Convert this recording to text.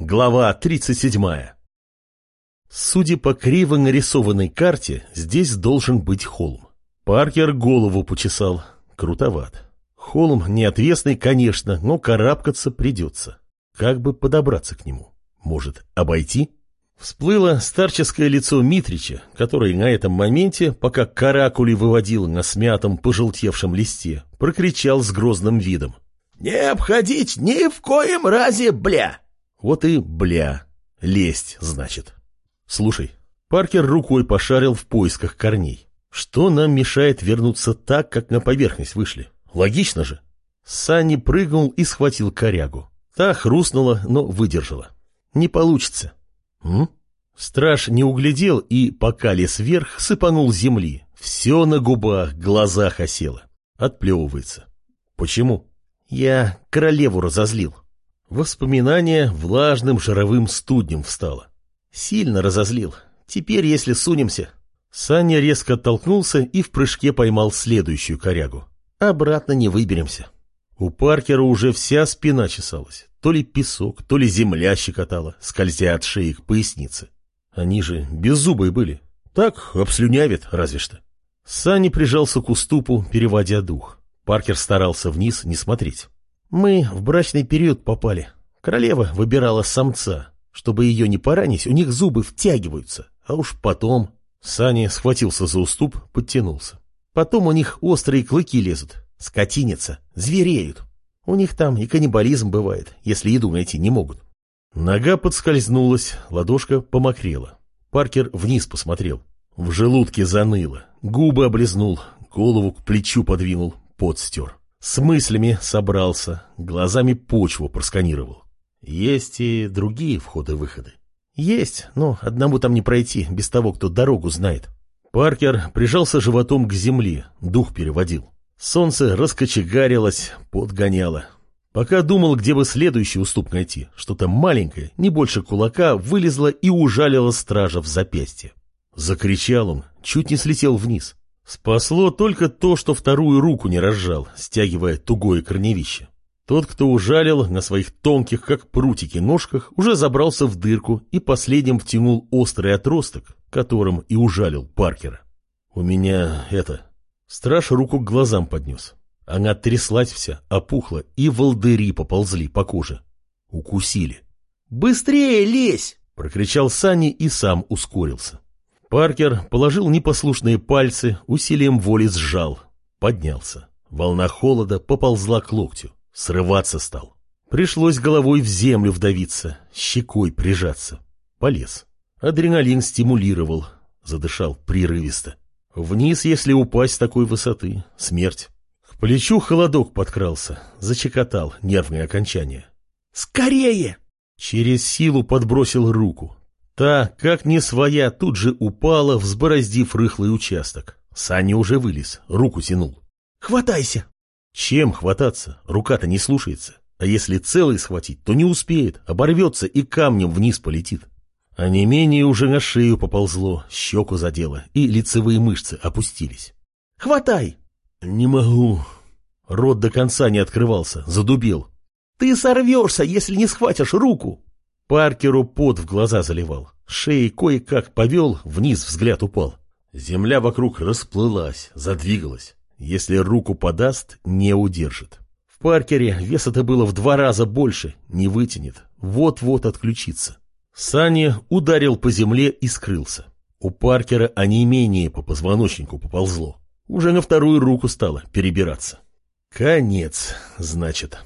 Глава 37. Судя по криво нарисованной карте, здесь должен быть холм. Паркер голову почесал. Крутоват. Холм не отвесный, конечно, но карабкаться придется. Как бы подобраться к нему? Может, обойти? Всплыло старческое лицо Митрича, который на этом моменте, пока каракули выводил на смятом пожелтевшем листе, прокричал с грозным видом. «Не обходить ни в коем разе, бля!» Вот и бля. Лезть, значит. Слушай, Паркер рукой пошарил в поисках корней. Что нам мешает вернуться так, как на поверхность вышли? Логично же. Санни прыгнул и схватил корягу. Та хрустнула, но выдержала. Не получится. М? Страж не углядел и, пока лез вверх, сыпанул земли. Все на губах, глазах осело. Отплевывается. Почему? Я королеву разозлил. Воспоминание влажным жировым студнем встало. Сильно разозлил. Теперь, если сунемся... Саня резко оттолкнулся и в прыжке поймал следующую корягу. Обратно не выберемся. У Паркера уже вся спина чесалась. То ли песок, то ли земля щекотала, скользя от шеи к пояснице. Они же беззубые были. Так, обслюнявит, разве что. Саня прижался к уступу, переводя дух. Паркер старался вниз не смотреть. Мы в брачный период попали. Королева выбирала самца. Чтобы ее не поранить, у них зубы втягиваются. А уж потом... Саня схватился за уступ, подтянулся. Потом у них острые клыки лезут. Скотинятся, звереют. У них там и каннибализм бывает, если еду найти не могут. Нога подскользнулась, ладошка помокрела. Паркер вниз посмотрел. В желудке заныло, губы облизнул, голову к плечу подвинул, пот стер. С мыслями собрался, глазами почву просканировал. Есть и другие входы-выходы. Есть, но одному там не пройти, без того, кто дорогу знает. Паркер прижался животом к земле, дух переводил. Солнце раскочегарилось, подгоняло. Пока думал, где бы следующий уступ найти, что-то маленькое, не больше кулака, вылезло и ужалило стража в запястье. Закричал он, чуть не слетел вниз. Спасло только то, что вторую руку не разжал, стягивая тугое корневище. Тот, кто ужалил на своих тонких, как прутики, ножках, уже забрался в дырку и последним втянул острый отросток, которым и ужалил Паркера. У меня это... Страж руку к глазам поднес. Она тряслась вся, опухла, и волдыри поползли по коже. Укусили. «Быстрее лезь!» — прокричал Сани и сам ускорился. Паркер положил непослушные пальцы, усилием воли сжал. Поднялся. Волна холода поползла к локтю. Срываться стал. Пришлось головой в землю вдавиться, щекой прижаться. Полез. Адреналин стимулировал. Задышал прерывисто. Вниз, если упасть с такой высоты, смерть. К плечу холодок подкрался, зачекотал нервные окончания. «Скорее!» Через силу подбросил руку, Та, как не своя, тут же упала, взбороздив рыхлый участок. Саня уже вылез, руку тянул. «Хватайся!» Чем хвататься? Рука-то не слушается. А если целый схватить, то не успеет, оборвется и камнем вниз полетит. А не менее уже на шею поползло, щеку задело, и лицевые мышцы опустились. «Хватай!» «Не могу». Рот до конца не открывался, задубел. «Ты сорвешься, если не схватишь руку!» Паркеру пот в глаза заливал. Шеей кое-как повел, вниз взгляд упал. Земля вокруг расплылась, задвигалась. Если руку подаст, не удержит. В Паркере веса-то было в два раза больше, не вытянет. Вот-вот отключится. Саня ударил по земле и скрылся. У Паркера онемение по позвоночнику поползло. Уже на вторую руку стало перебираться. Конец, значит.